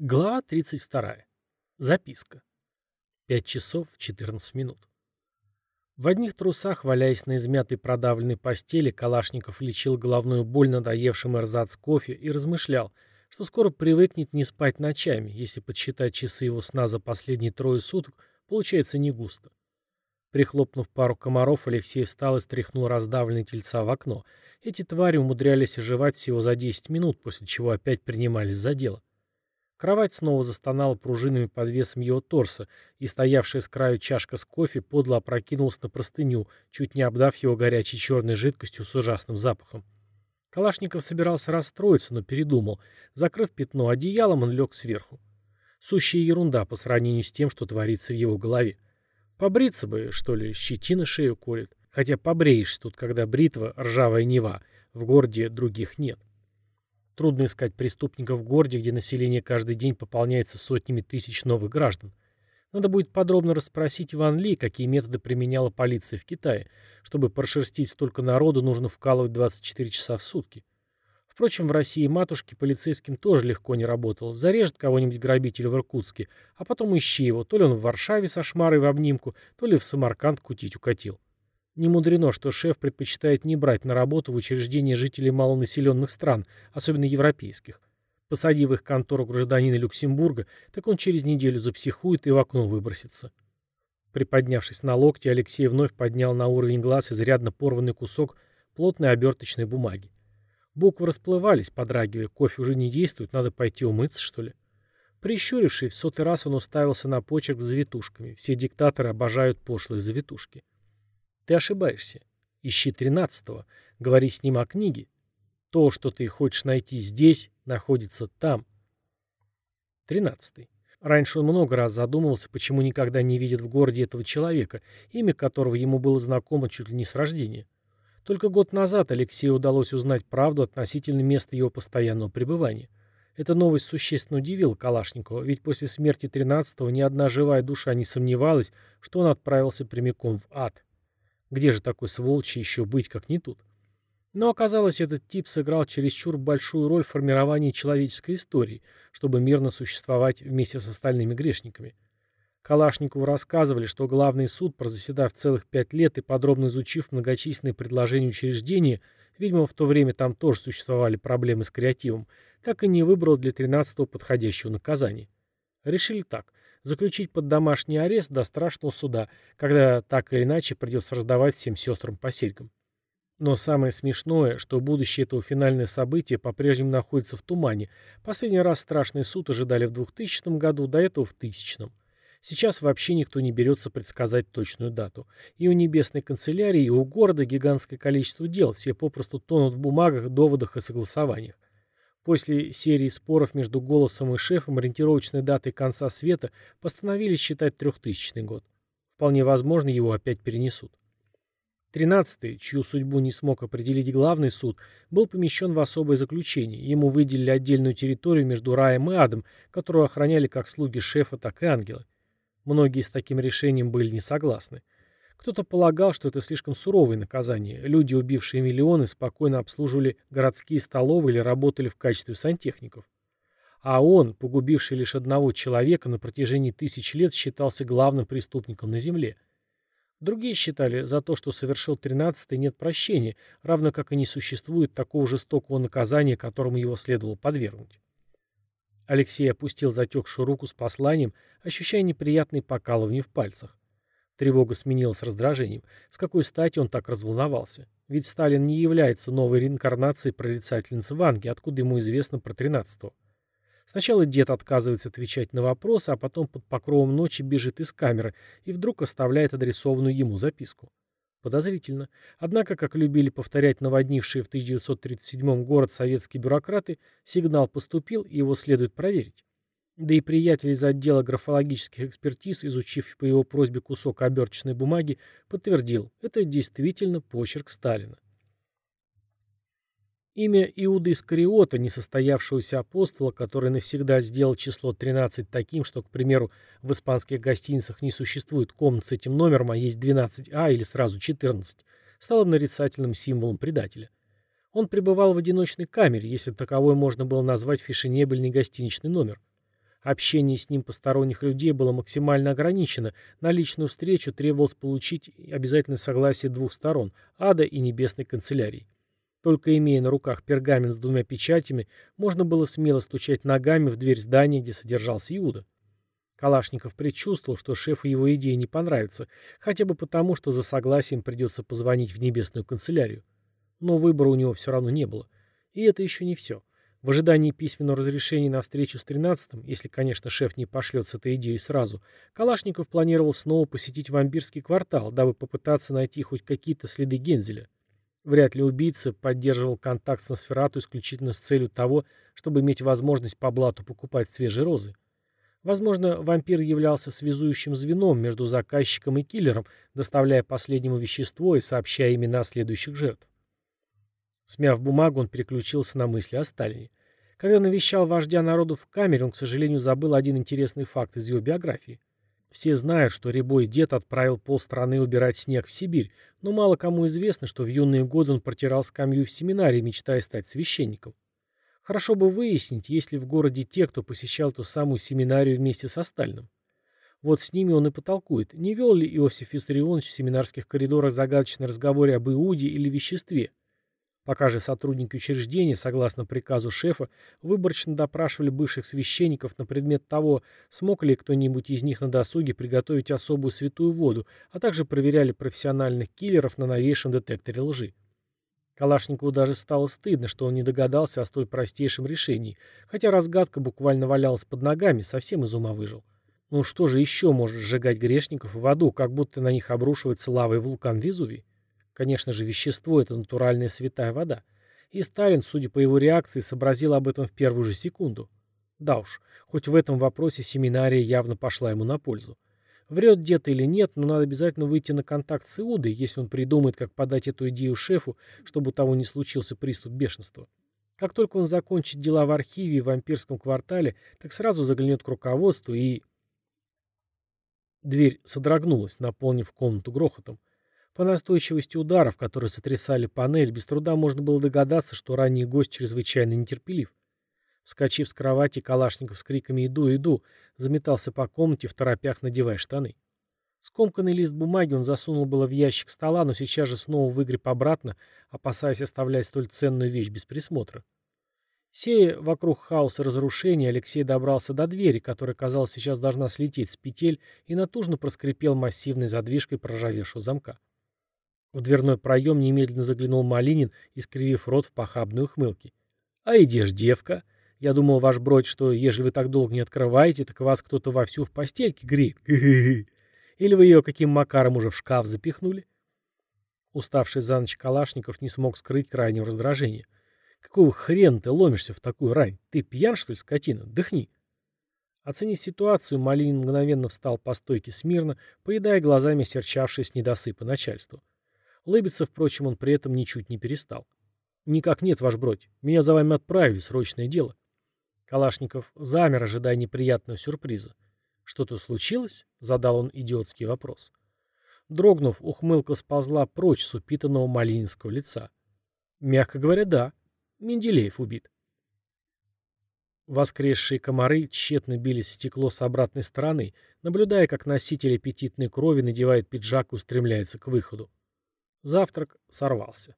Глава 32. Записка. 5 часов 14 минут. В одних трусах, валяясь на измятой продавленной постели, Калашников лечил головную боль надоевшим эрзац кофе и размышлял, что скоро привыкнет не спать ночами, если подсчитать часы его сна за последние трое суток, получается не густо. Прихлопнув пару комаров, Алексей встал и стряхнул раздавленные тельца в окно. Эти твари умудрялись оживать всего за 10 минут, после чего опять принимались за дело. Кровать снова застонала пружинами под весом его торса, и стоявшая с краю чашка с кофе подло опрокинулась на простыню, чуть не обдав его горячей черной жидкостью с ужасным запахом. Калашников собирался расстроиться, но передумал. Закрыв пятно одеялом, он лег сверху. Сущая ерунда по сравнению с тем, что творится в его голове. Побриться бы, что ли, щетина шею колет. Хотя побреешься тут, когда бритва — ржавая нева. В городе других нет. Трудно искать преступников в городе, где население каждый день пополняется сотнями тысяч новых граждан. Надо будет подробно расспросить Иван Ли, какие методы применяла полиция в Китае. Чтобы прошерстить столько народу, нужно вкалывать 24 часа в сутки. Впрочем, в России матушке полицейским тоже легко не работало. Зарежет кого-нибудь грабитель в Иркутске, а потом ищи его. То ли он в Варшаве со шмарой в обнимку, то ли в Самарканд кутить укатил. Не мудрено, что шеф предпочитает не брать на работу в учреждения жителей малонаселенных стран, особенно европейских. Посадив их контору гражданина Люксембурга, так он через неделю запсихует и в окно выбросится. Приподнявшись на локте, Алексей вновь поднял на уровень глаз изрядно порванный кусок плотной оберточной бумаги. Буквы расплывались, подрагивая. Кофе уже не действует, надо пойти умыться, что ли? Прищурившись, в сотый раз он уставился на почерк с завитушками. Все диктаторы обожают пошлые завитушки. Ты ошибаешься. Ищи тринадцатого. Говори с ним о книге. То, что ты хочешь найти здесь, находится там. Тринадцатый. Раньше он много раз задумывался, почему никогда не видит в городе этого человека, имя которого ему было знакомо чуть ли не с рождения. Только год назад Алексею удалось узнать правду относительно места его постоянного пребывания. Эта новость существенно удивила Калашникова, ведь после смерти 13-го ни одна живая душа не сомневалась, что он отправился прямиком в ад. Где же такой сволочи еще быть, как не тут? Но оказалось, этот тип сыграл чересчур большую роль в формировании человеческой истории, чтобы мирно существовать вместе с остальными грешниками. Калашникову рассказывали, что главный суд, прозаседав целых пять лет и подробно изучив многочисленные предложения учреждения, видимо, в то время там тоже существовали проблемы с креативом, так и не выбрал для 13-го подходящего наказания. Решили так заключить под домашний арест до страшного суда, когда так или иначе придется раздавать всем сестрам по. Но самое смешное, что будущее этого финальное событие по-прежнему находится в тумане. Последний раз страшный суд ожидали в 2000 году, до этого в 1000 Сейчас вообще никто не берется предсказать точную дату. И у небесной канцелярии, и у города гигантское количество дел, все попросту тонут в бумагах, доводах и согласованиях. После серии споров между голосом и шефом ориентировочной датой конца света постановили считать трехтысячный год. Вполне возможно, его опять перенесут. Тринадцатый, чью судьбу не смог определить главный суд, был помещен в особое заключение. Ему выделили отдельную территорию между раем и адом, которую охраняли как слуги шефа, так и ангелы. Многие с таким решением были не согласны. Кто-то полагал, что это слишком суровое наказание. Люди, убившие миллионы, спокойно обслуживали городские столовые или работали в качестве сантехников. А он, погубивший лишь одного человека, на протяжении тысяч лет считался главным преступником на земле. Другие считали, за то, что совершил тринадцатый, нет прощения, равно как и не существует такого жестокого наказания, которому его следовало подвергнуть. Алексей опустил затекшую руку с посланием, ощущая неприятные покалывания в пальцах. Тревога сменилась раздражением. С какой стати он так разволновался? Ведь Сталин не является новой реинкарнацией прорицательницы Ванги, откуда ему известно про тринадцатого. Сначала дед отказывается отвечать на вопросы, а потом под покровом ночи бежит из камеры и вдруг оставляет адресованную ему записку. Подозрительно. Однако, как любили повторять наводнившие в 1937 город советские бюрократы, сигнал поступил, и его следует проверить. Да и приятель из отдела графологических экспертиз, изучив по его просьбе кусок оберточной бумаги, подтвердил, это действительно почерк Сталина. Имя Иуды Искариота, несостоявшегося апостола, который навсегда сделал число 13 таким, что, к примеру, в испанских гостиницах не существует комнат с этим номером, а есть 12А или сразу 14, стало нарицательным символом предателя. Он пребывал в одиночной камере, если таковой можно было назвать фешенебельный гостиничный номер. Общение с ним посторонних людей было максимально ограничено, на личную встречу требовалось получить обязательное согласие двух сторон – ада и небесной канцелярии. Только имея на руках пергамент с двумя печатями, можно было смело стучать ногами в дверь здания, где содержался Иуда. Калашников предчувствовал, что шефу его идеи не понравится, хотя бы потому, что за согласием придется позвонить в небесную канцелярию. Но выбора у него все равно не было. И это еще не все. В ожидании письменного разрешения на встречу с 13-м, если, конечно, шеф не пошлет с этой идеей сразу, Калашников планировал снова посетить вампирский квартал, дабы попытаться найти хоть какие-то следы Гензеля. Вряд ли убийца поддерживал контакт с Носферату исключительно с целью того, чтобы иметь возможность по блату покупать свежие розы. Возможно, вампир являлся связующим звеном между заказчиком и киллером, доставляя последнему вещество и сообщая имена следующих жертв. Смяв бумагу, он переключился на мысли о Сталине. Когда навещал вождя народу в камере, он, к сожалению, забыл один интересный факт из его биографии. Все знают, что Рябой дед отправил полстраны убирать снег в Сибирь, но мало кому известно, что в юные годы он протирал скамью в семинарии, мечтая стать священником. Хорошо бы выяснить, есть ли в городе те, кто посещал ту самую семинарию вместе со Сталиным. Вот с ними он и потолкует, не вел ли Иосиф Виссарионович в семинарских коридорах загадочный разговор об Иуде или веществе, Пока же сотрудники учреждения, согласно приказу шефа, выборочно допрашивали бывших священников на предмет того, смог ли кто-нибудь из них на досуге приготовить особую святую воду, а также проверяли профессиональных киллеров на новейшем детекторе лжи. Калашникову даже стало стыдно, что он не догадался о столь простейшем решении, хотя разгадка буквально валялась под ногами, совсем из ума выжил. Ну что же еще может сжигать грешников в аду, как будто на них обрушивается лавой вулкан Везувий? Конечно же, вещество – это натуральная святая вода. И Сталин, судя по его реакции, сообразил об этом в первую же секунду. Да уж, хоть в этом вопросе семинария явно пошла ему на пользу. Врет дед или нет, но надо обязательно выйти на контакт с Иудой, если он придумает, как подать эту идею шефу, чтобы у того не случился приступ бешенства. Как только он закончит дела в архиве в вампирском квартале, так сразу заглянет к руководству и... Дверь содрогнулась, наполнив комнату грохотом. По настойчивости ударов, которые сотрясали панель, без труда можно было догадаться, что ранний гость чрезвычайно нетерпелив. Вскочив с кровати, Калашников с криками «Иду, иду!» заметался по комнате, в торопях надевая штаны. Скомканный лист бумаги он засунул было в ящик стола, но сейчас же снова выгреб обратно, опасаясь оставлять столь ценную вещь без присмотра. Сея вокруг хаоса разрушения, Алексей добрался до двери, которая, казалось, сейчас должна слететь с петель, и натужно проскрипел массивной задвижкой проржавевшего замка. В дверной проем немедленно заглянул Малинин, искривив рот в похабной ухмылке. «А идешь, девка? Я думал, ваш бродь, что, ежели вы так долго не открываете, так вас кто-то вовсю в постельке греет. Или вы ее каким макаром уже в шкаф запихнули?» Уставший за ночь Калашников не смог скрыть крайнего раздражения. «Какого хрена ты ломишься в такую рань? Ты пьян, что ли, скотина? Дыхни!» Оценив ситуацию, Малинин мгновенно встал по стойке смирно, поедая глазами серчавшее с недосыпа начальство. Лыбиться, впрочем, он при этом ничуть не перестал. «Никак нет, ваш бродь. Меня за вами отправили, срочное дело». Калашников замер, ожидая неприятного сюрприза. «Что-то случилось?» — задал он идиотский вопрос. Дрогнув, ухмылка сползла прочь с упитанного малининского лица. «Мягко говоря, да. Менделеев убит». Воскресшие комары тщетно бились в стекло с обратной стороны, наблюдая, как носитель аппетитной крови надевает пиджак и устремляется к выходу. Завтрак сорвался.